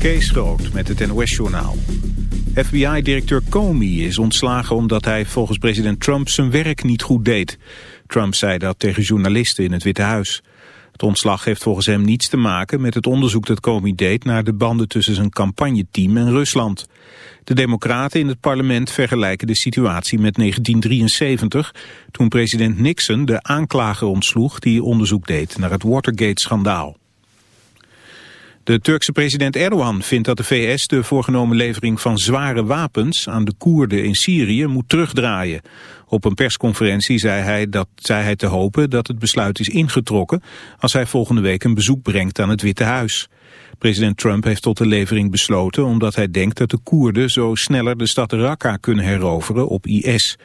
Kees Groot met het NOS-journaal. FBI-directeur Comey is ontslagen omdat hij volgens president Trump zijn werk niet goed deed. Trump zei dat tegen journalisten in het Witte Huis. Het ontslag heeft volgens hem niets te maken met het onderzoek dat Comey deed naar de banden tussen zijn campagneteam en Rusland. De democraten in het parlement vergelijken de situatie met 1973, toen president Nixon de aanklager ontsloeg die onderzoek deed naar het Watergate-schandaal. De Turkse president Erdogan vindt dat de VS de voorgenomen levering van zware wapens aan de Koerden in Syrië moet terugdraaien. Op een persconferentie zei hij, dat, zei hij te hopen dat het besluit is ingetrokken als hij volgende week een bezoek brengt aan het Witte Huis. President Trump heeft tot de levering besloten omdat hij denkt dat de Koerden zo sneller de stad Raqqa kunnen heroveren op IS.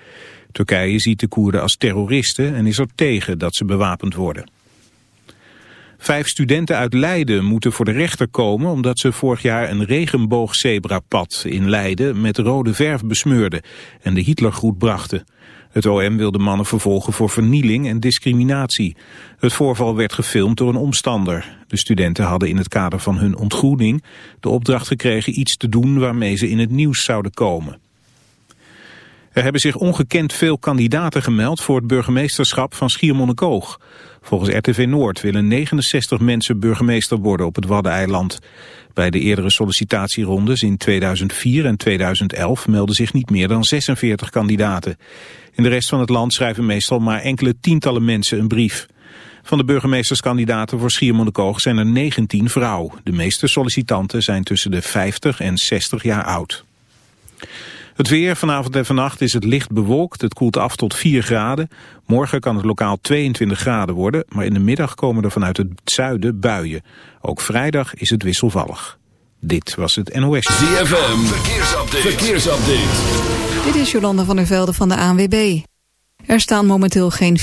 Turkije ziet de Koerden als terroristen en is er tegen dat ze bewapend worden. Vijf studenten uit Leiden moeten voor de rechter komen omdat ze vorig jaar een regenboogzebrapad in Leiden met rode verf besmeurden en de Hitlergroet brachten. Het OM wil de mannen vervolgen voor vernieling en discriminatie. Het voorval werd gefilmd door een omstander. De studenten hadden in het kader van hun ontgroening de opdracht gekregen iets te doen waarmee ze in het nieuws zouden komen. Er hebben zich ongekend veel kandidaten gemeld voor het burgemeesterschap van Schiermonnikoog. Volgens RTV Noord willen 69 mensen burgemeester worden op het Waddeneiland. Bij de eerdere sollicitatierondes in 2004 en 2011 melden zich niet meer dan 46 kandidaten. In de rest van het land schrijven meestal maar enkele tientallen mensen een brief. Van de burgemeesterskandidaten voor Schiermonnikoog zijn er 19 vrouw. De meeste sollicitanten zijn tussen de 50 en 60 jaar oud. Het weer vanavond en vannacht is het licht bewolkt. Het koelt af tot 4 graden. Morgen kan het lokaal 22 graden worden. Maar in de middag komen er vanuit het zuiden buien. Ook vrijdag is het wisselvallig. Dit was het NOS. ZFM, verkeersupdate. verkeersupdate. Dit is Jolanda van der Velde van de ANWB. Er staan momenteel geen...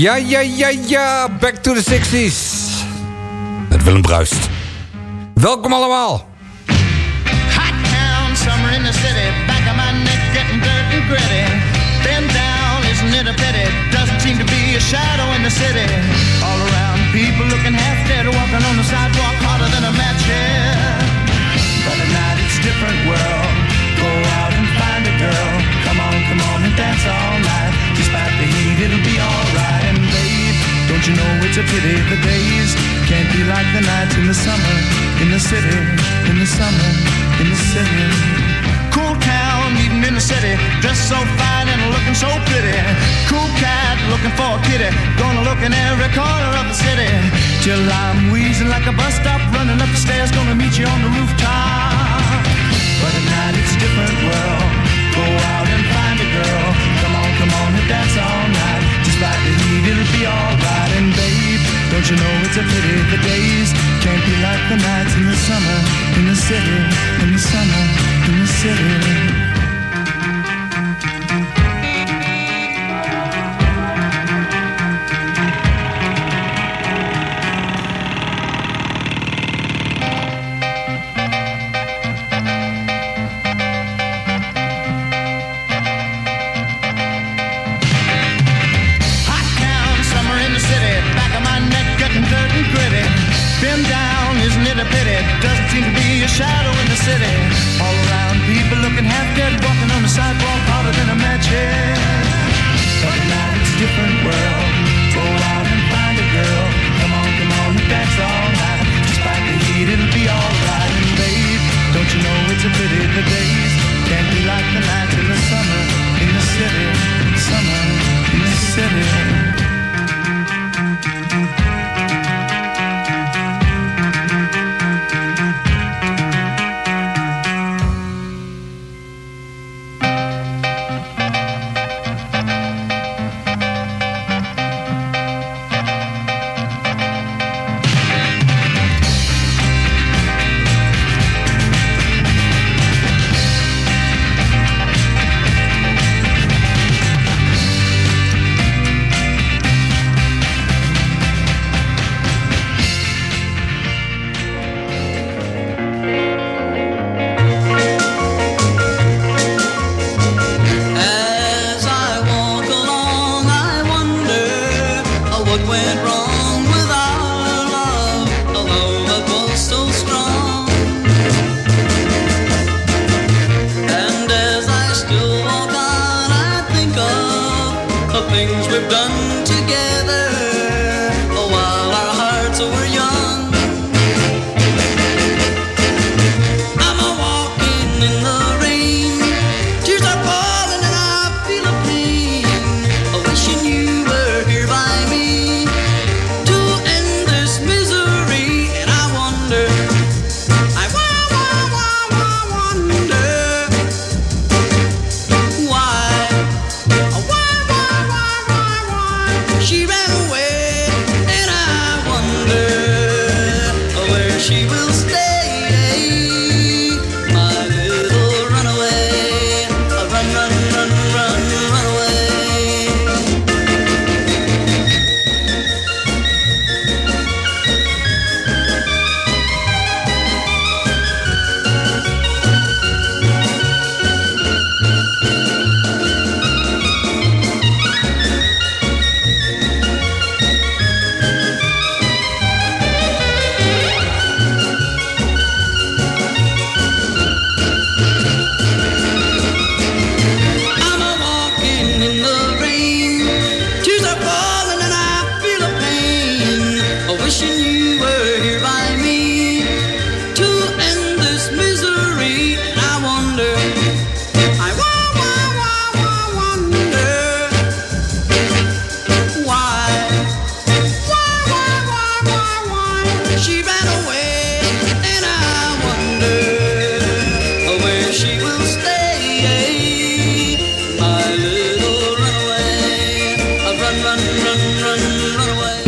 Ja, ja, ja, ja, back to the 60s. Met Willem Bruist. Welkom allemaal. Hot town, summer in the city. Back of my neck getting dirty and gritty. Been down, isn't it a pity? Doesn't seem to be a shadow in the city. All around, people looking half dead. Walking on the sidewalk harder than a match, yeah. But at night it's different world. Go out and find a girl. Come on, come on and dance all night. it'll be alright. And babe, don't you know it's a pity the days can't be like the nights in the summer, in the city, in the summer, in the city. Cool town, meeting in the city, dressed so fine and looking so pretty. Cool cat, looking for a kitty, gonna look in every corner of the city. Till I'm wheezing like a bus stop, running up the stairs, gonna meet you on the rooftop.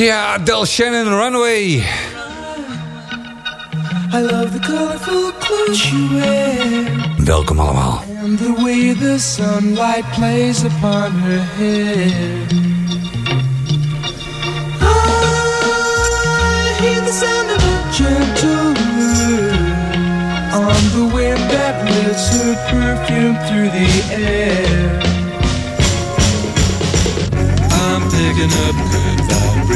Del Shannon Runaway. I love the colorful clothes you wear. Welkom allemaal. And the way the sunlight plays upon her hair. I hear the sound of a gentle on the wind that lifts her perfume through the air. I'm picking up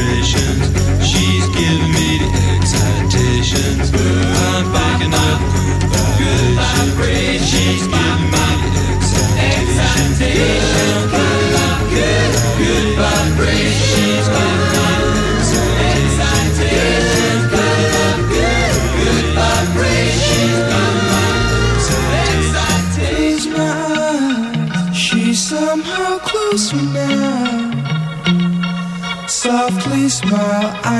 good vibrations. She's giving me the excitations. I'm picking up good vibrations. She's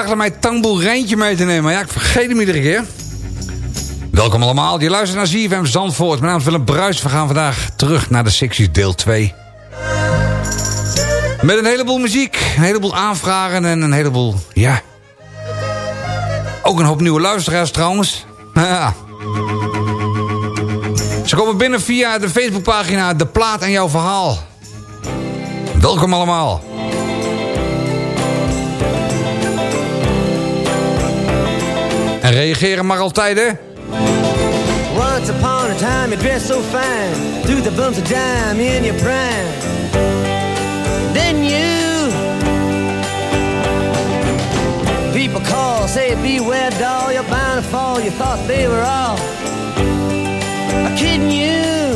Gedacht om mijn tamboerijntje mee te nemen. Maar ja, ik vergeet hem iedere keer. Welkom allemaal. Je luistert naar ZFM Zandvoort. Mijn naam is Willem Bruis. We gaan vandaag terug naar de Sixties deel 2. Met een heleboel muziek, een heleboel aanvragen en een heleboel, ja... Ook een hoop nieuwe luisteraars trouwens. Ja. Ze komen binnen via de Facebookpagina De Plaat en Jouw Verhaal. Welkom allemaal. En reageren maar altijd, hè? Once upon a time you dressed so fine Through the bumps of dime in your prime. Then you People call, say beware doll You're bound to fall, you thought they were all Kidding You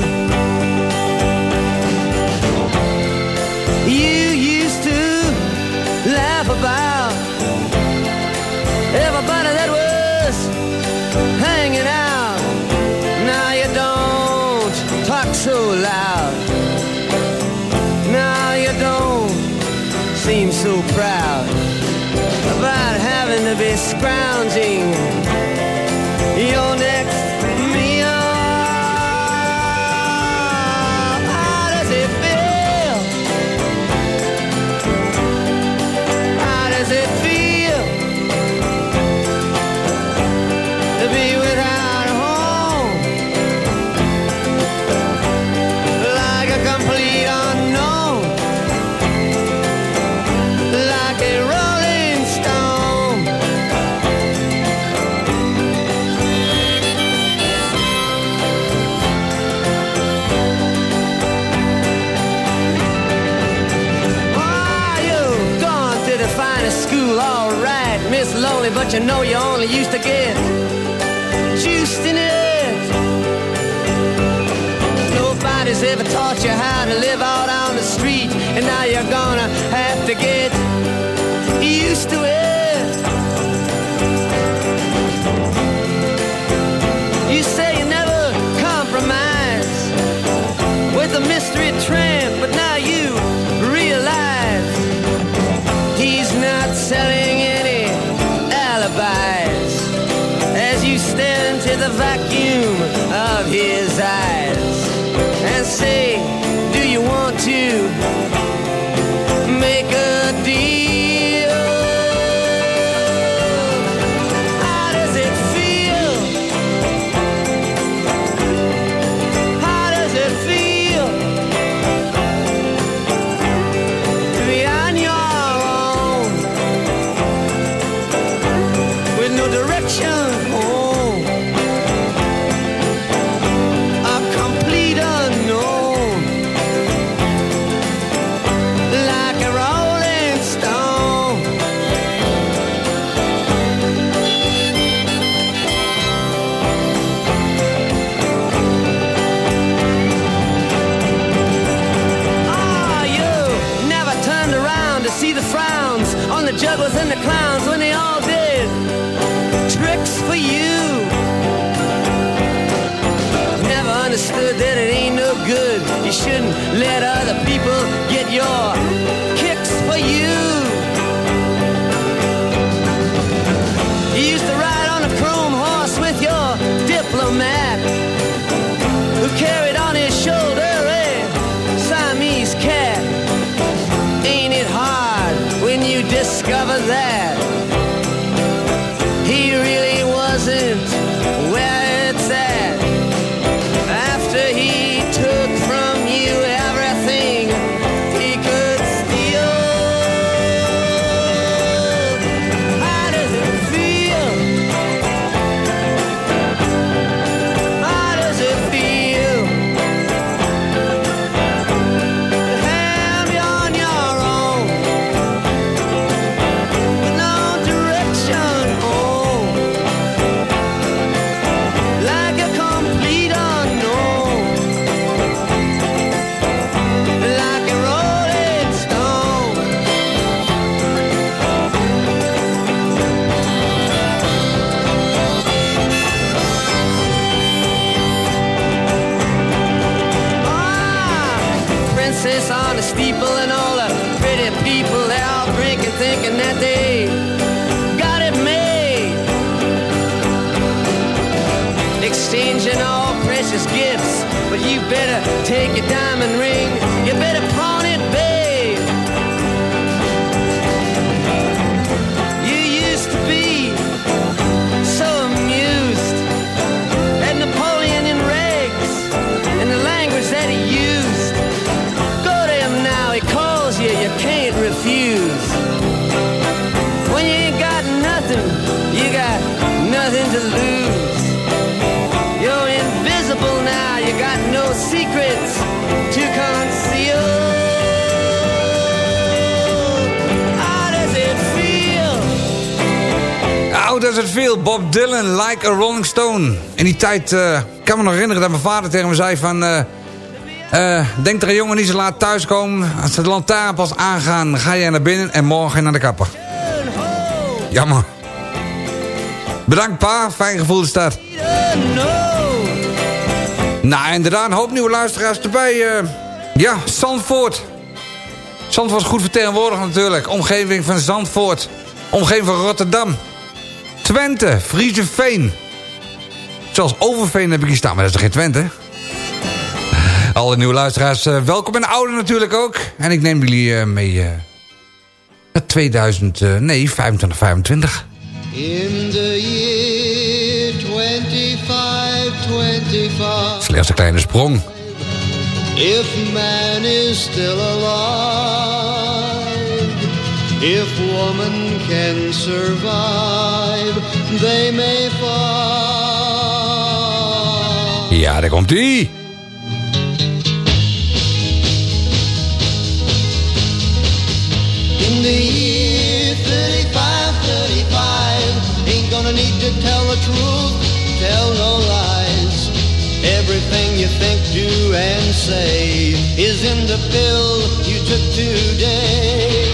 But you know you only used to get juiced in it. Nobody's ever taught you how to live Like a Rolling Stone. In die tijd ik kan me nog herinneren dat mijn vader tegen me zei van... eh, eh, denk er een jongen niet zo laat thuiskomen. Als de lantaarn pas aangaan, ga jij naar binnen en morgen naar de kapper. Jammer. Bedankt pa, fijn gevoel de stad. Nou, inderdaad, een hoop nieuwe luisteraars erbij. ja, Zandvoort. Zandvoort is goed vertegenwoordigd natuurlijk. Omgeving van Zandvoort. Omgeving van Rotterdam. Twente, Frieseveen. Zelfs Overveen heb ik hier staan, maar dat is geen Twente? Alle nieuwe luisteraars, eh, welkom en de oude natuurlijk ook. En ik neem jullie eh, mee eh naar 2000, eh, nee, 25, 25. In the year 2525, Slechts een kleine sprong. if man is still alive, if woman can survive, they may find. Ja, daar komt ie. In the year 35, 35, ain't gonna need to tell the truth, tell no lies. Everything you think, do, and say is in the pill you took today.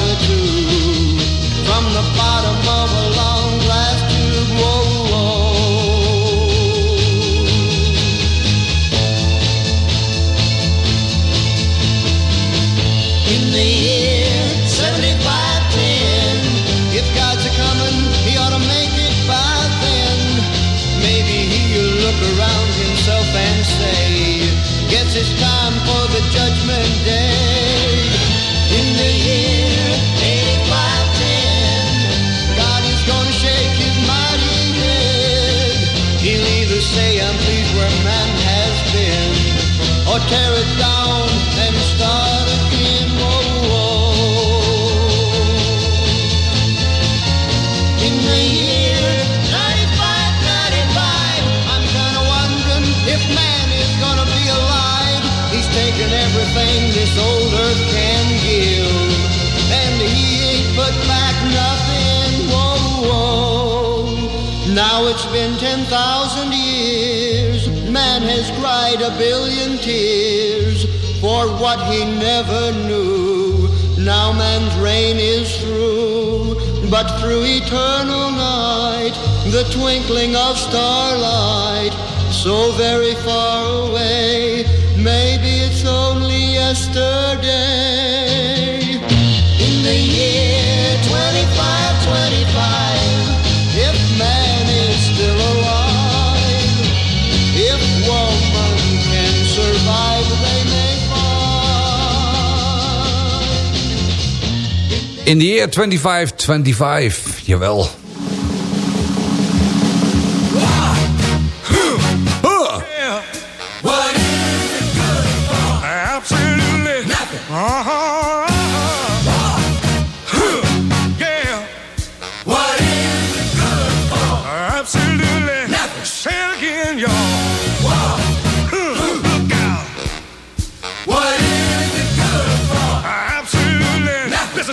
25, 25. Jawel.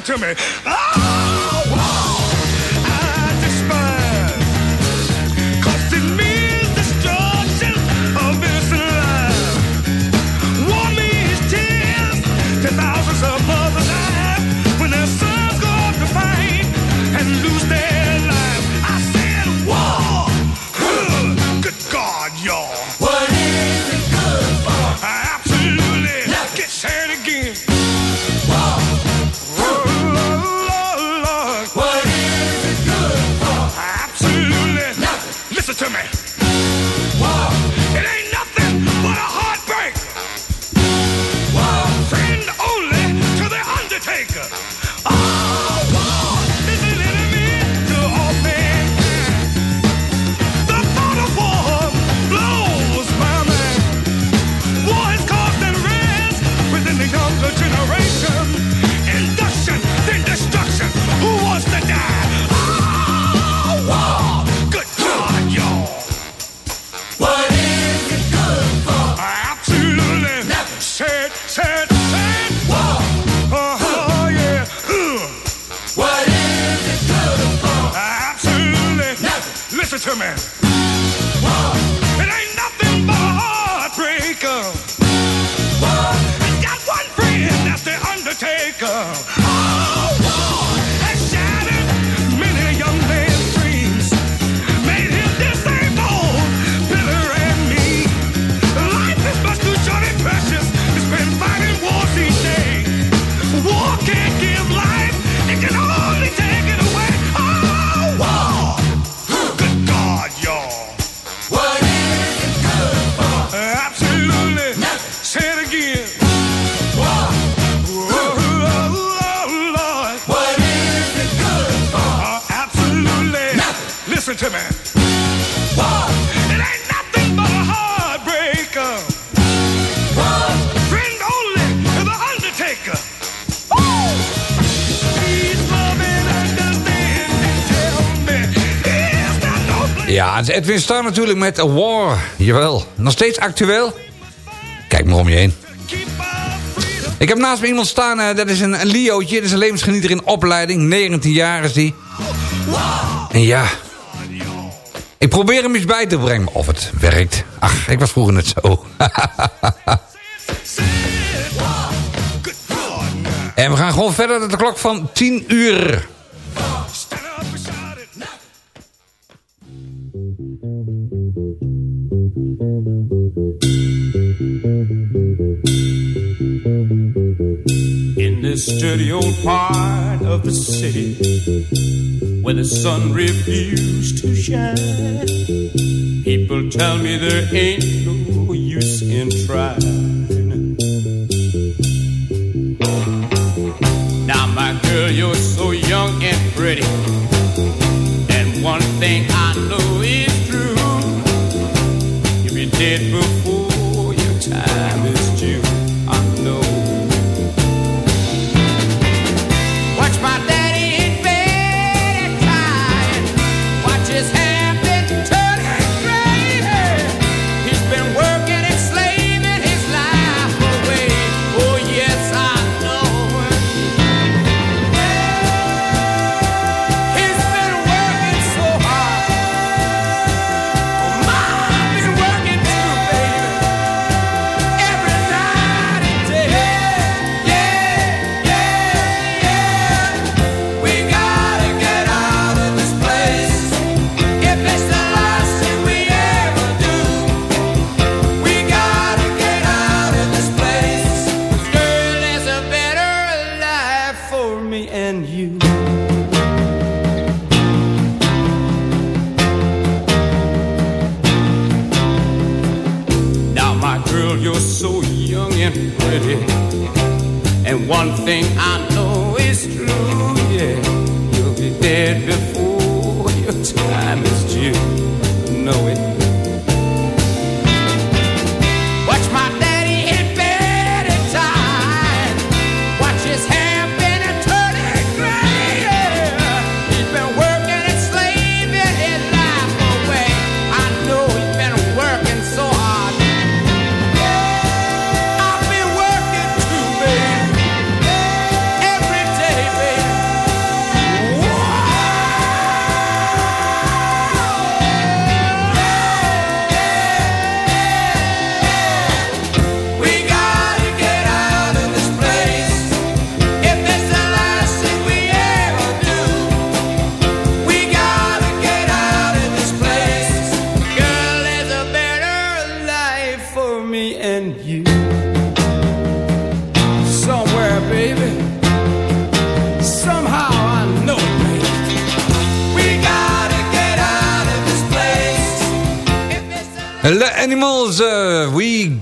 to me. Ah! Edwin staat natuurlijk met A War. Jawel, nog steeds actueel. Kijk maar om je heen. Ik heb naast me iemand staan, eh, dat is een, een Leo'tje. Dat is een levensgenieter in opleiding. 19 jaar is die. En ja, ik probeer hem eens bij te brengen. Of het werkt. Ach, ik was vroeger net zo. en we gaan gewoon verder tot de klok van 10 uur. old part of the city where the sun refused to shine. People tell me there ain't no use in trying. Now, my girl, you're so young and pretty. And one thing I know is true you'll be dead before your time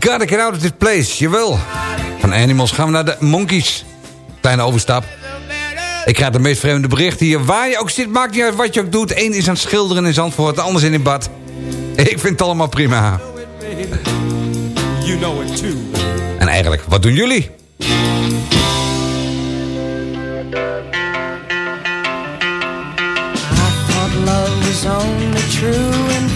gotta get out of this place. Jawel. Van Animals gaan we naar de Monkeys. Kleine overstap. Ik krijg de meest vreemde berichten hier. Waar je ook zit, maakt niet uit wat je ook doet. Eén is aan het schilderen in Zandvoort, de ander is in het bad. Ik vind het allemaal prima. You know it too. En eigenlijk, wat doen jullie? I thought love was only true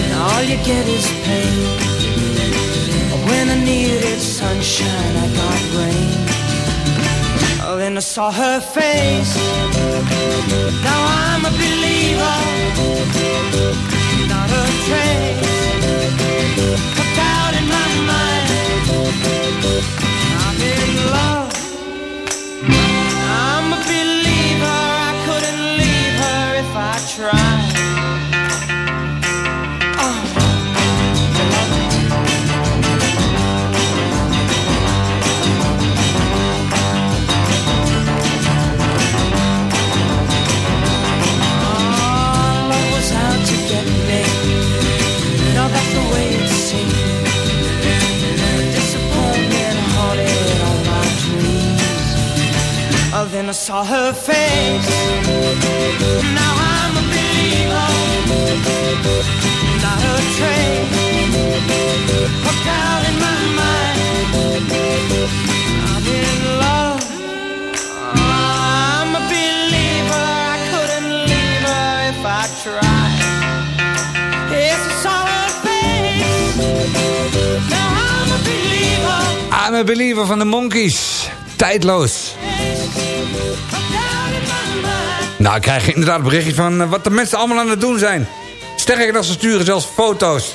And all you get is pain. When I needed sunshine, I got rain. Oh, then I saw her face. Now I'm a believer, not a trace and I saw her face. Now I'm a believer, not a train Hooked out in my mind, I'm in love. I'm a believer, I couldn't leave her if I tried. It's a solid face. Now I'm a believer. I'm a believer van de Monkeys. Tijdloos. Nou, ik krijg inderdaad een berichtje van eh, wat de mensen allemaal aan het doen zijn. Sterker dat ze sturen zelfs foto's.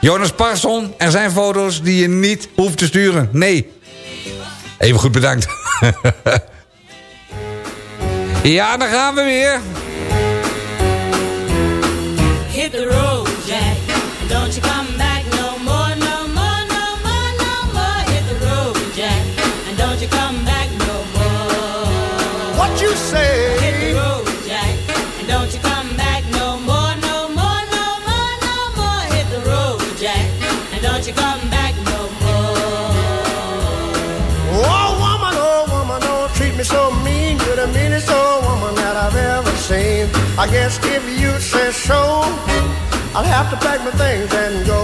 Jonas Parson, er zijn foto's die je niet hoeft te sturen. Nee. Even goed bedankt. ja, dan gaan we weer. Hit the road, Jack. Don't you I guess if you say so, I'll have to pack my things and go.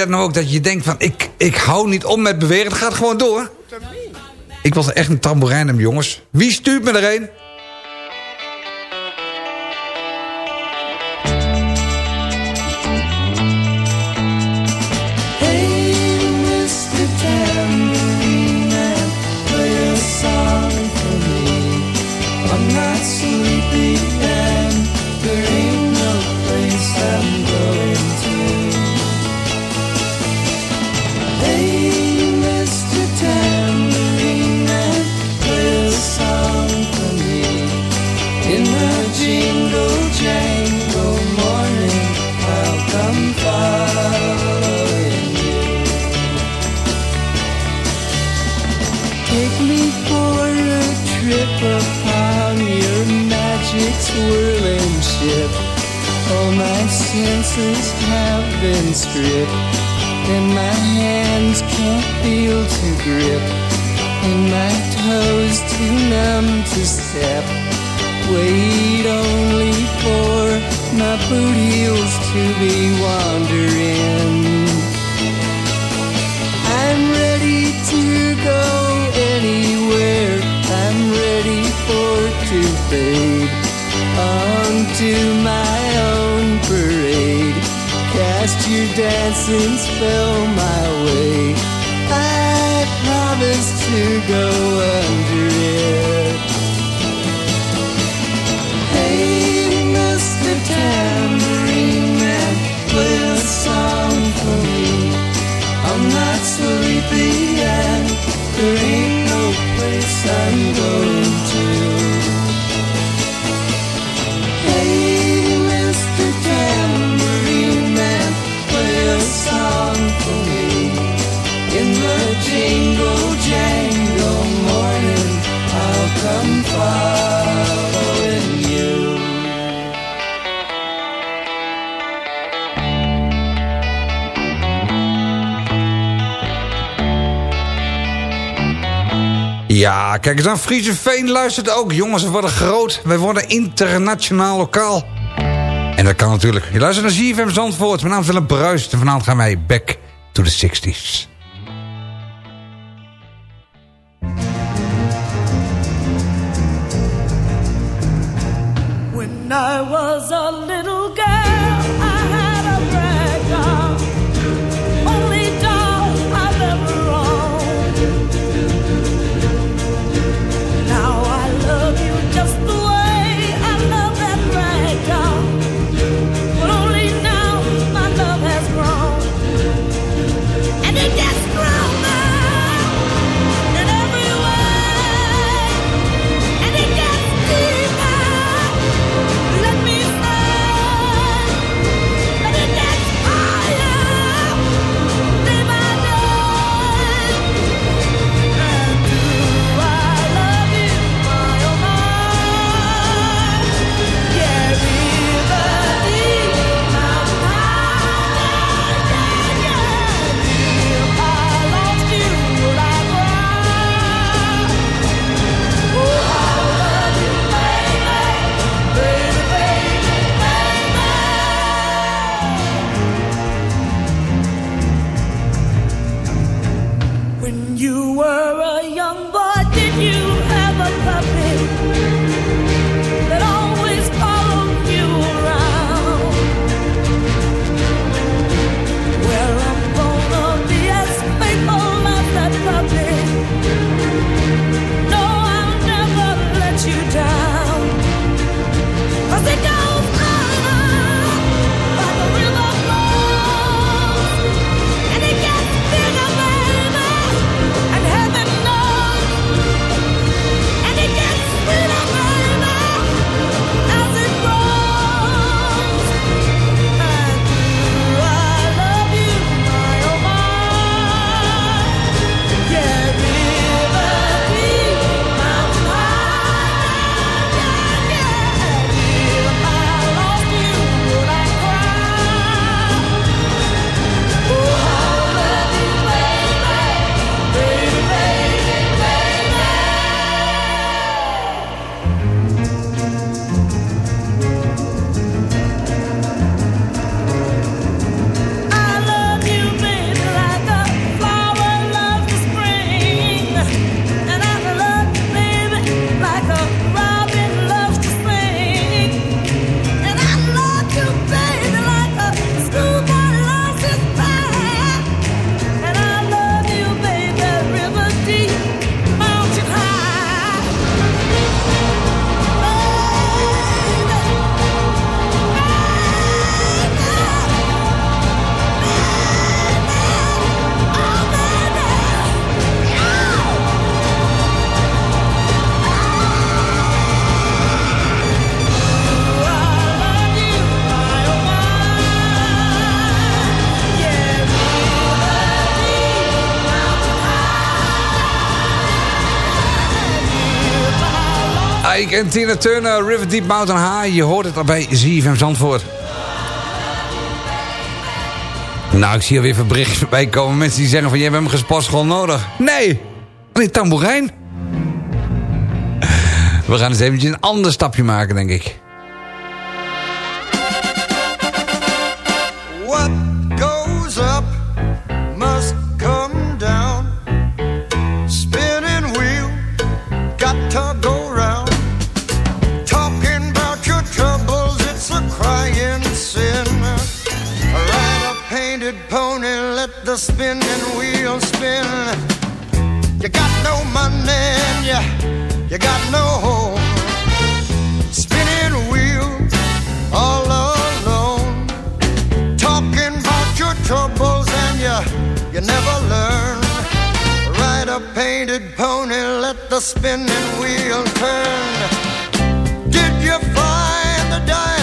dat nou ook? Dat je denkt van, ik, ik hou niet om met beweren. Het gaat gewoon door. Ik was echt een tamboerijnum, jongens. Wie stuurt me erheen? Ja, kijk eens aan. Friese Veen luistert ook. Jongens, we worden groot. wij worden internationaal lokaal. En dat kan natuurlijk. Je luistert naar ZFM Zandvoort. Mijn naam is Willem Bruis. En vanavond gaan wij back to the 60s. When I was a little girl en Tina Turner, River Deep Mountain High. Je hoort het al bij ZFM Zandvoort. Nou, ik zie alweer even berichtjes voorbij komen. Mensen die zeggen van, jij hebt hem gespas gewoon nodig. Nee, alleen tamboerijn. We gaan eens eventjes een ander stapje maken, denk ik. The spinning wheel spin. You got no money and you, you got no home. Spinning wheel, all alone talking about your troubles and you you never learn. Ride a painted pony, let the spinning wheel turn. Did you find the directing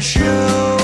show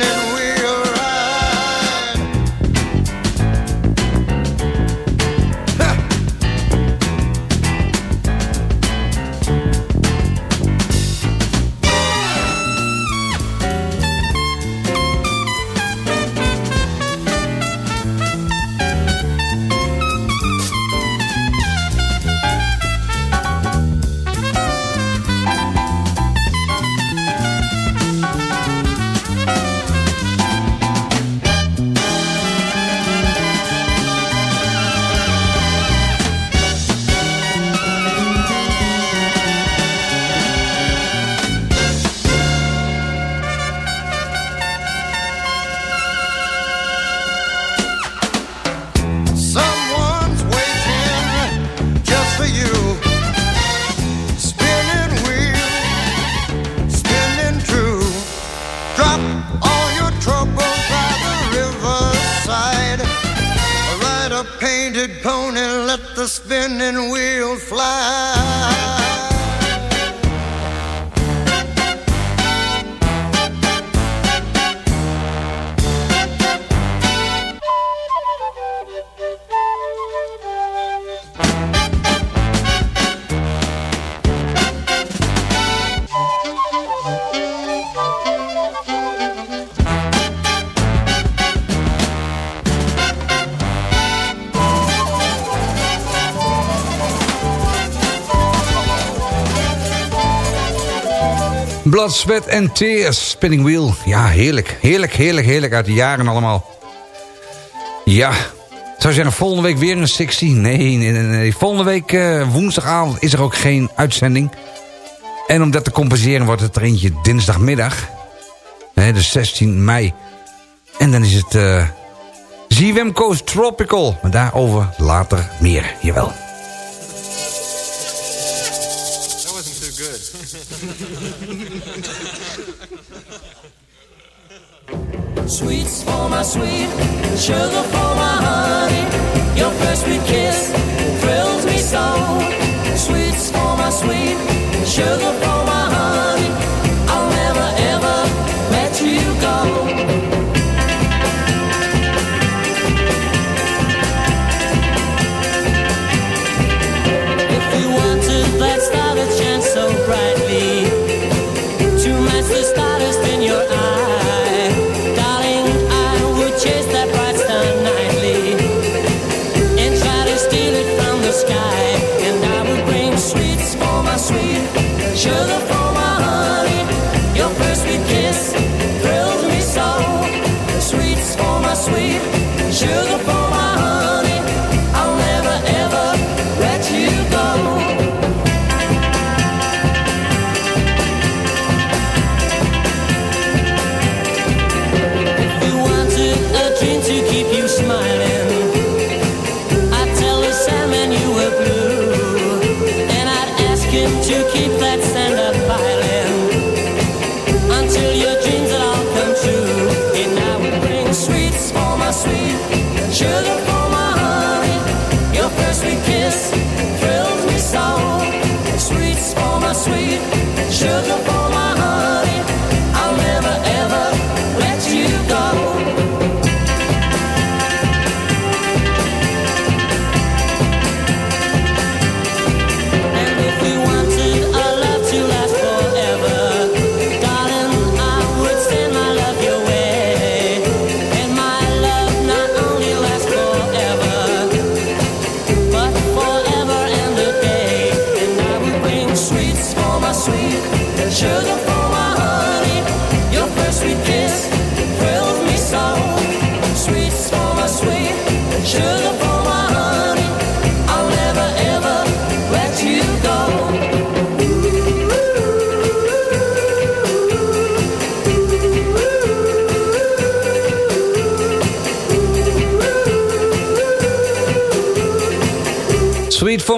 and we're Blood, Sweat and Tears, Spinning Wheel. Ja, heerlijk. Heerlijk, heerlijk, heerlijk uit de jaren allemaal. Ja, zou zeggen, volgende week weer een 16? Nee, nee, nee. Volgende week eh, woensdagavond is er ook geen uitzending. En om dat te compenseren wordt het er eentje dinsdagmiddag. Hè, de 16 mei. En dan is het eh ZWM Coast Tropical. Maar daarover later meer, jawel. Sweets for my sweet, sugar for my honey. Your first sweet kiss thrills me so. Sweets for my sweet, sugar for my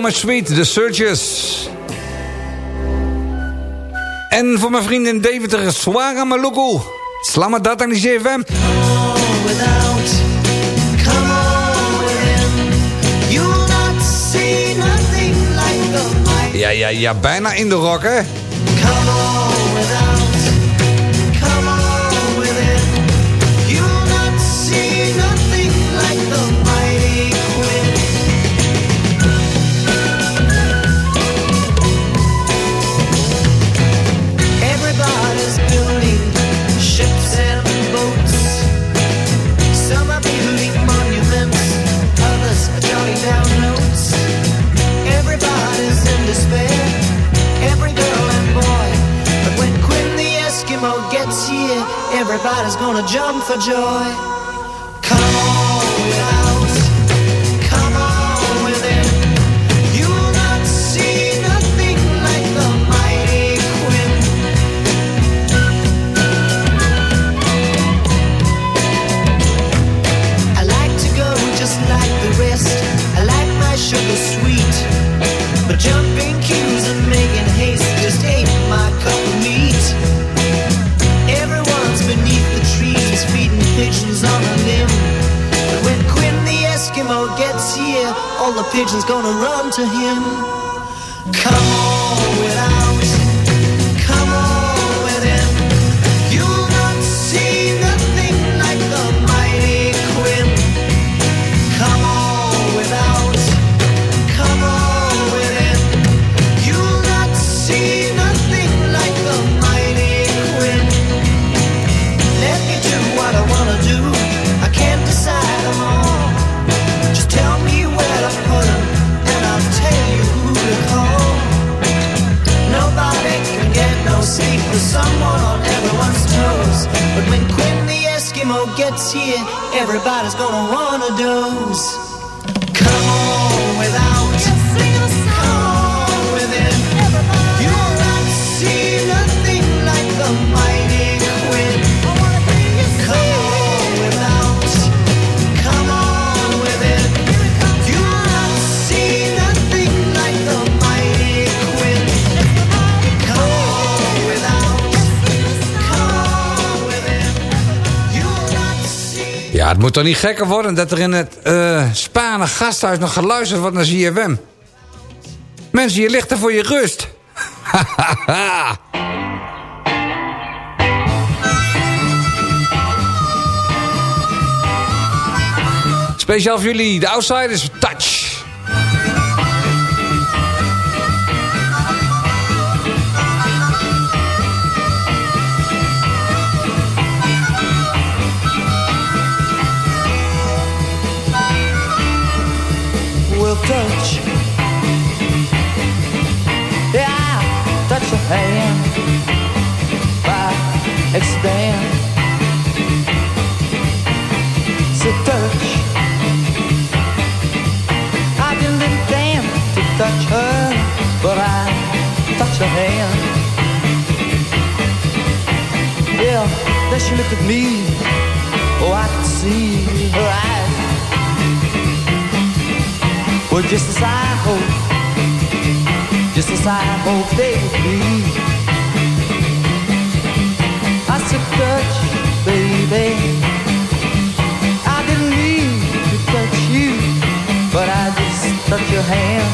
My sweet, The Searchers. En voor mijn vriendin Deventer, Swara Maluku. Slamma dat aan die the might. Ja, ja, ja, bijna in de rock, hè? Everybody's gonna jump for joy. gonna run to him. Moet toch niet gekker worden dat er in het eh Spaanse gasthuis nog geluisterd wordt naar ZFM. Mensen, je ligt er voor je rust. Speciaal voor jullie, de Outsiders, Touch. Touch. Yeah, touch your hand by accident. So touch. I didn't intend to touch her, but I touched her hand. Yeah, then she looked at me. Oh, I could see her eyes. Well, just as I hoped, just as I hoped they would be. I said, touch, baby. I didn't mean to touch you, but I just touched your hand.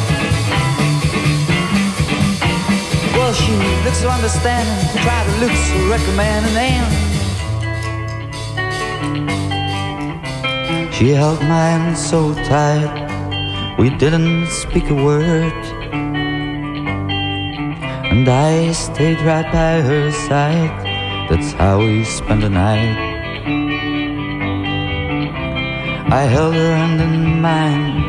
Well, she looked so understanding, tried to look so recommending, and she held my hand so tight. We didn't speak a word. And I stayed right by her side. That's how we spent the night. I held her hand in mine.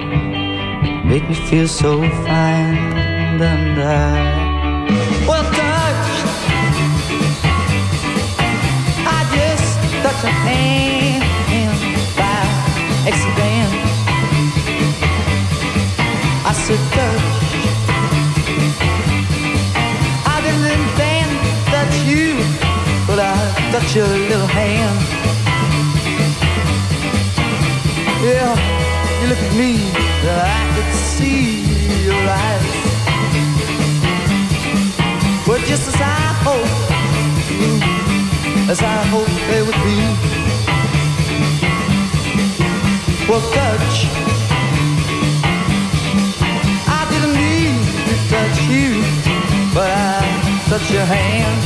It made me feel so fine. And I. Well, touch. I just touched her hand touch your little hand. Yeah, you look at me, and I could see your eyes. But just as I hope, as I hope they would be. Well, touch. You, but I touch your hand.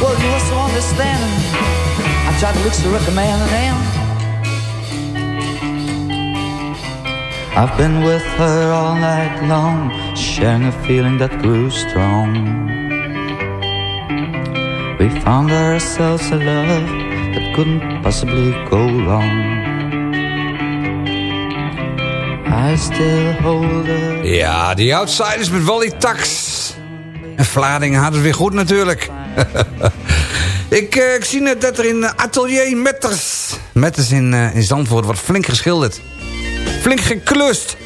Well, you were so understanding. I tried to look so recommending and I've been with her all night long, sharing a feeling that grew strong. We found ourselves a love that couldn't possibly go wrong. I still hold her. Ja, die Outsiders met Wally Tax. En Vladingen had het weer goed natuurlijk. ik, eh, ik zie net dat er in Atelier Metters... Metters in, eh, in Zandvoort wordt flink geschilderd. Flink geklust.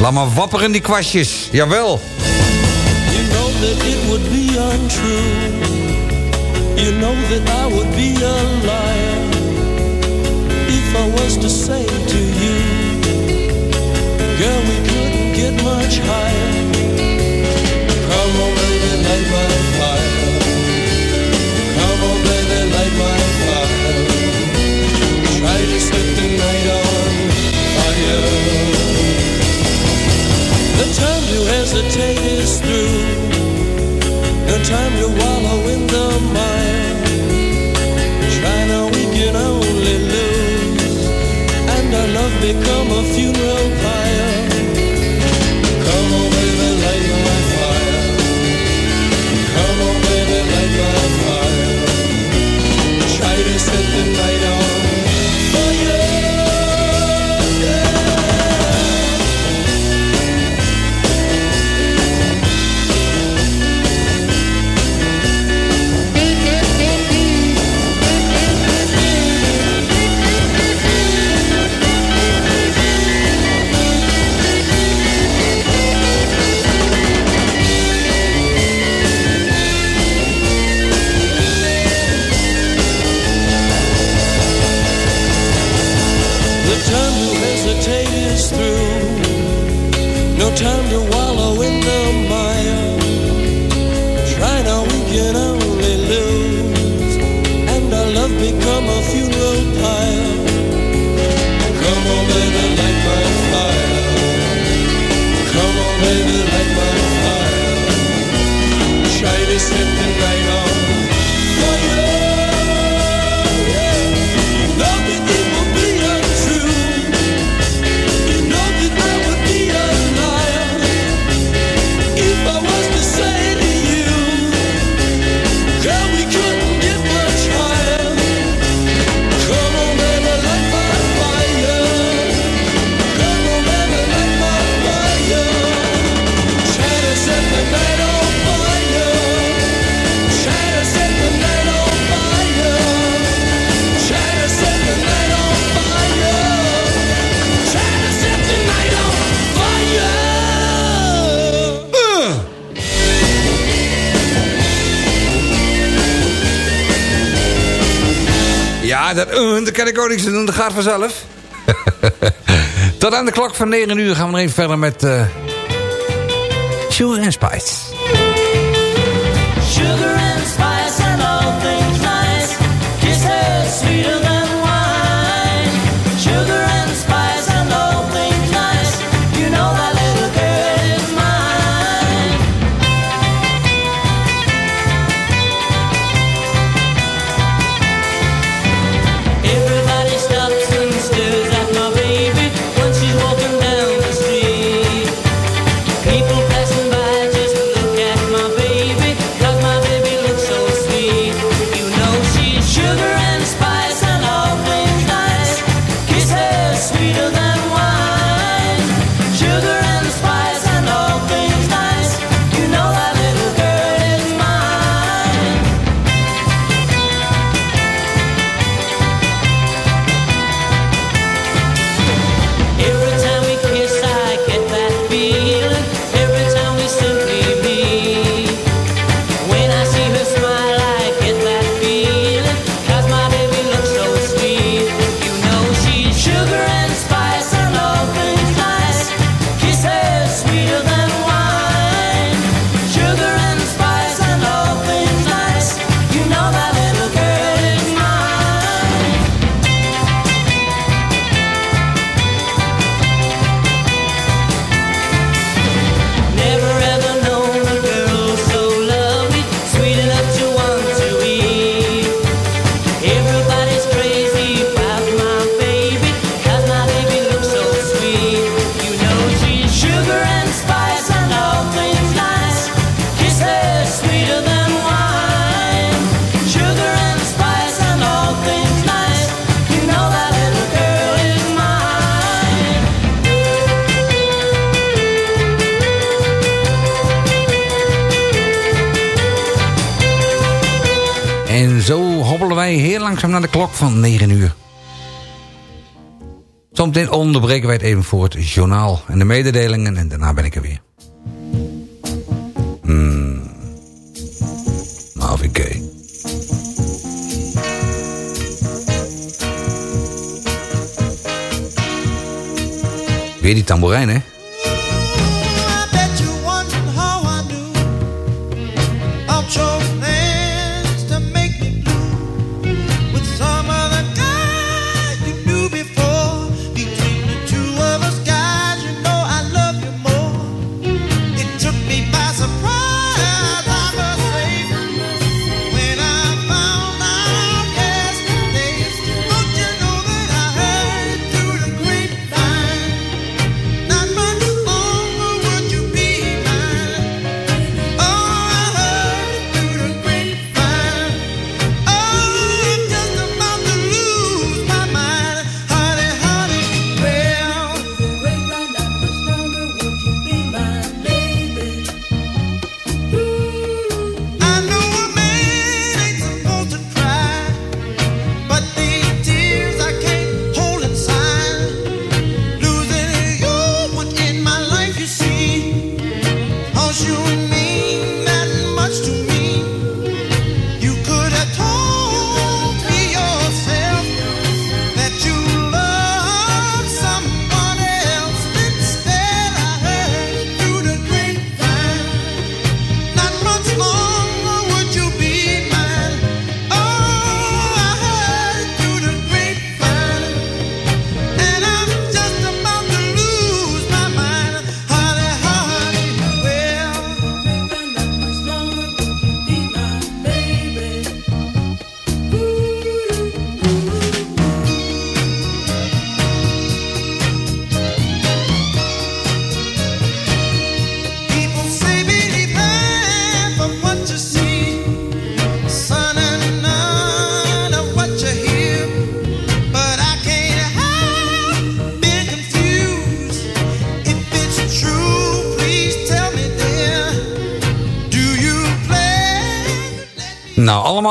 Laat maar wapperen die kwastjes. Jawel. You know that it would be untrue. You know that I would be a liar if I was to say to you, we couldn't get much higher. Come on, baby, light my fire. Come on, baby, light my fire. Try to the night on fire. The time to hesitate is through. No time to wallow in the Dat, uh, dat kan ik ook niks doen. Dat gaat vanzelf. Tot aan de klok van 9 uur gaan we nog even verder met... eh Sugar and Spice. Van 9 uur. Zometeen onderbreken wij het even voor het journaal en de mededelingen. En daarna ben ik er weer. Hmm. Marvin Gaye. Weer die tamboerijn, hè?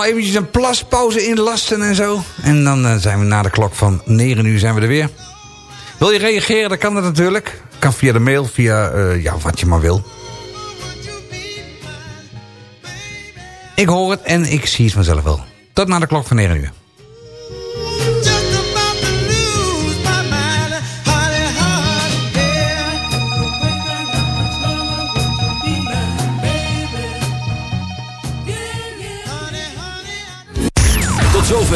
Eventjes een plaspauze inlasten en zo. En dan eh, zijn we na de klok van 9 uur zijn we er weer. Wil je reageren, dan kan dat natuurlijk. Kan via de mail, via eh, ja, wat je maar wil. Ik hoor het en ik zie het vanzelf wel. Tot na de klok van 9 uur.